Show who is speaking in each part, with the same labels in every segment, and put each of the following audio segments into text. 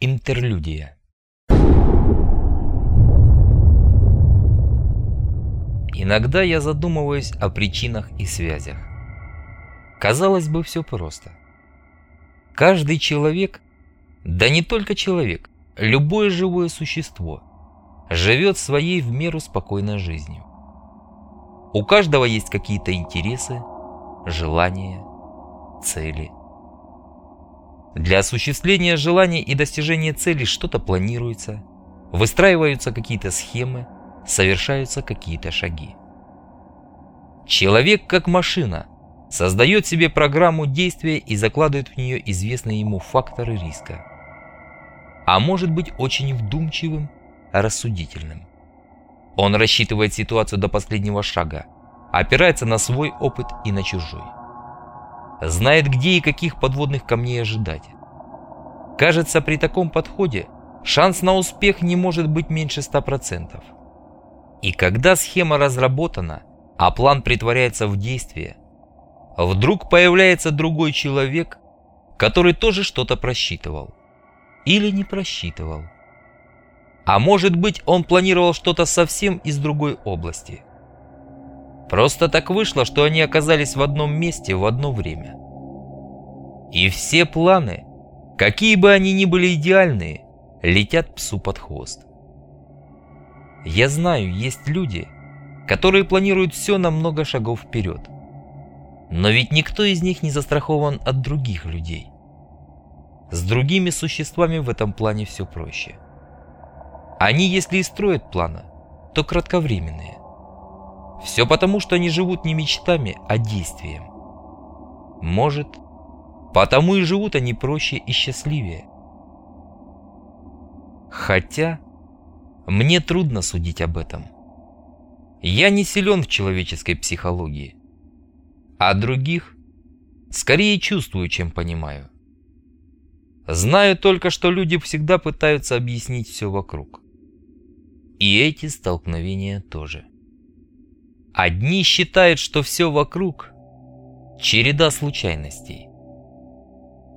Speaker 1: Интерлюдия Иногда я задумываюсь о причинах и связях. Казалось бы, все просто. Каждый человек, да не только человек, любое живое существо, живет своей в меру спокойной жизнью. У каждого есть какие-то интересы, желания, цели. Для осуществления желаний и достижения цели что-то планируется, выстраиваются какие-то схемы, совершаются какие-то шаги. Человек как машина создает себе программу действия и закладывает в нее известные ему факторы риска. А может быть очень вдумчивым, рассудительным. Он рассчитывает ситуацию до последнего шага, опирается на свой опыт и на чужой. Знает, где и каких подводных камней ожидать. Кажется, при таком подходе шанс на успех не может быть меньше 100%. И когда схема разработана, а план притворяется в действие, вдруг появляется другой человек, который тоже что-то просчитывал. Или не просчитывал. А может быть, он планировал что-то совсем из другой области. Просто так вышло, что они оказались в одном месте в одно время. И все планы, какие бы они ни были идеальные, летят псу под хвост. Я знаю, есть люди, которые планируют все на много шагов вперед. Но ведь никто из них не застрахован от других людей. С другими существами в этом плане все проще. Они, если и строят планы, то кратковременные. Все потому, что они живут не мечтами, а действием. Может, потому и живут они проще и счастливее. Хотя, мне трудно судить об этом. Я не силен в человеческой психологии, а других скорее чувствую, чем понимаю. Знаю только, что люди всегда пытаются объяснить все вокруг. И эти столкновения тоже. Одни считают, что все вокруг – череда случайностей.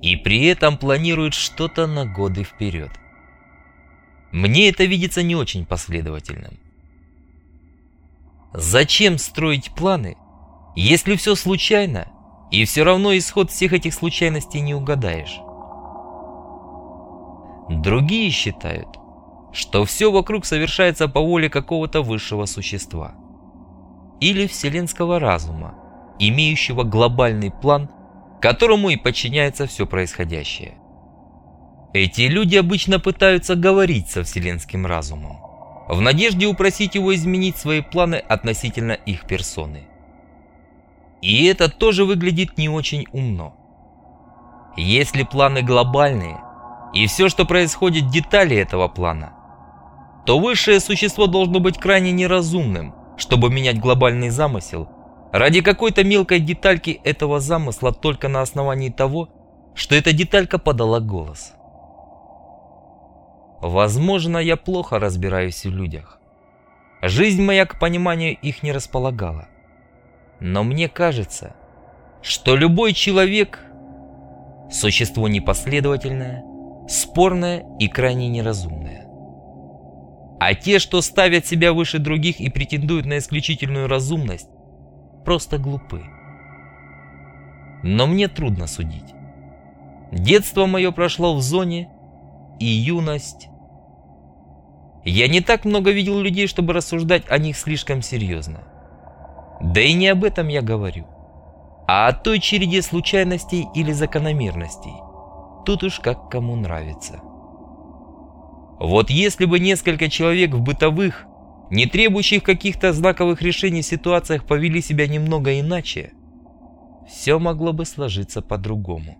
Speaker 1: И при этом планируют что-то на годы вперед. Мне это видится не очень последовательным. Зачем строить планы, если все случайно, и все равно исход всех этих случайностей не угадаешь? Другие считают, что все вокруг совершается по воле какого-то высшего существа или вселенского разума, имеющего глобальный план, которому и подчиняется все происходящее. Эти люди обычно пытаются говорить со вселенским разумом, в надежде упросить его изменить свои планы относительно их персоны. И это тоже выглядит не очень умно. Если планы глобальные, и все, что происходит, детали этого плана – то высшее существо должно быть крайне неразумным, чтобы менять глобальный замысел ради какой-то мелкой детальки этого замысла только на основании того, что эта деталька подала голос. Возможно, я плохо разбираюсь в людях. Жизнь моя к пониманию их не располагала. Но мне кажется, что любой человек – существо непоследовательное, спорное и крайне неразумное. А те, что ставят себя выше других и претендуют на исключительную разумность, просто глупы. Но мне трудно судить. Детство мое прошло в зоне, и юность. Я не так много видел людей, чтобы рассуждать о них слишком серьезно. Да и не об этом я говорю, а о той череде случайностей или закономерностей. Тут уж как кому нравится. Вот если бы несколько человек в бытовых, не требующих каких-то знаковых решений ситуациях повели себя немного иначе, все могло бы сложиться по-другому.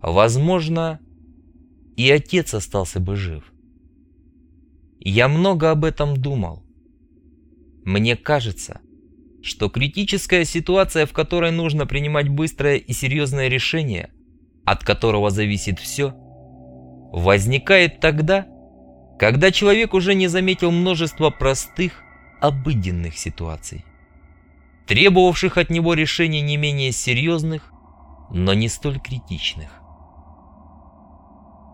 Speaker 1: Возможно, и отец остался бы жив. Я много об этом думал. Мне кажется, что критическая ситуация, в которой нужно принимать быстрое и серьезное решение, от которого зависит все – возникает тогда, когда человек уже не заметил множество простых, обыденных ситуаций, требовавших от него решений не менее серьезных, но не столь критичных.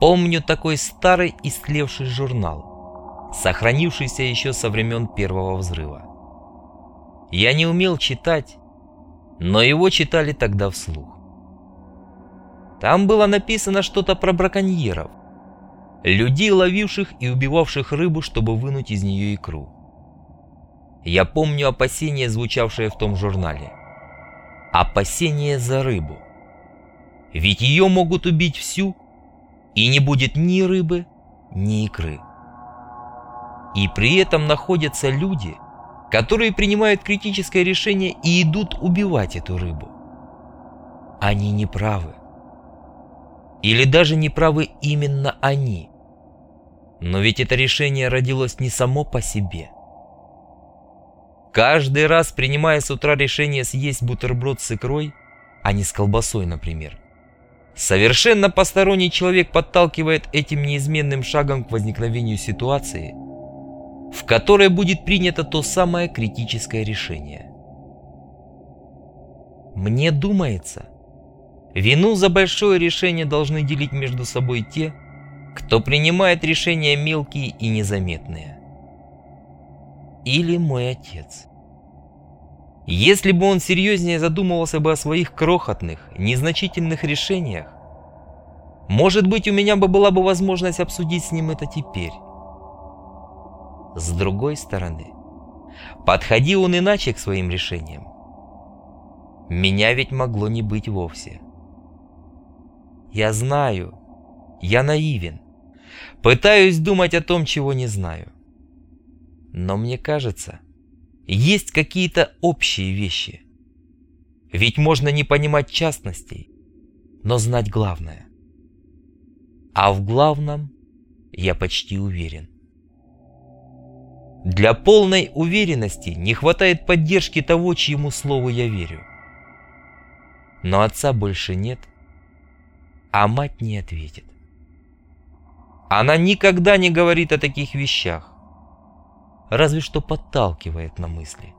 Speaker 1: Помню такой старый истлевший журнал, сохранившийся еще со времен первого взрыва. Я не умел читать, но его читали тогда вслух. Там было написано что-то про браконьеров, людей, ловивших и убивавших рыбу, чтобы вынуть из нее икру. Я помню опасения, звучавшие в том журнале. Опасения за рыбу. Ведь ее могут убить всю, и не будет ни рыбы, ни икры. И при этом находятся люди, которые принимают критическое решение и идут убивать эту рыбу. Они не правы. Или даже не правы именно они. Но ведь это решение родилось не само по себе. Каждый раз, принимая с утра решение съесть бутерброд с икрой, а не с колбасой, например, совершенно посторонний человек подталкивает этим неизменным шагом к возникновению ситуации, в которой будет принято то самое критическое решение. Мне думается, вину за большое решение должны делить между собой те, кто принимает решения мелкие и незаметные. Или мой отец. Если бы он серьезнее задумывался бы о своих крохотных, незначительных решениях, может быть, у меня бы была бы возможность обсудить с ним это теперь. С другой стороны, подходил он иначе к своим решениям. Меня ведь могло не быть вовсе. Я знаю, я наивен, пытаюсь думать о том, чего не знаю. Но мне кажется, есть какие-то общие вещи. Ведь можно не понимать частностей, но знать главное. А в главном я почти уверен. Для полной уверенности не хватает поддержки того, чьему слову я верю. Но отца больше нет, а мать не ответит. Она никогда не говорит о таких вещах, разве что подталкивает на мысли.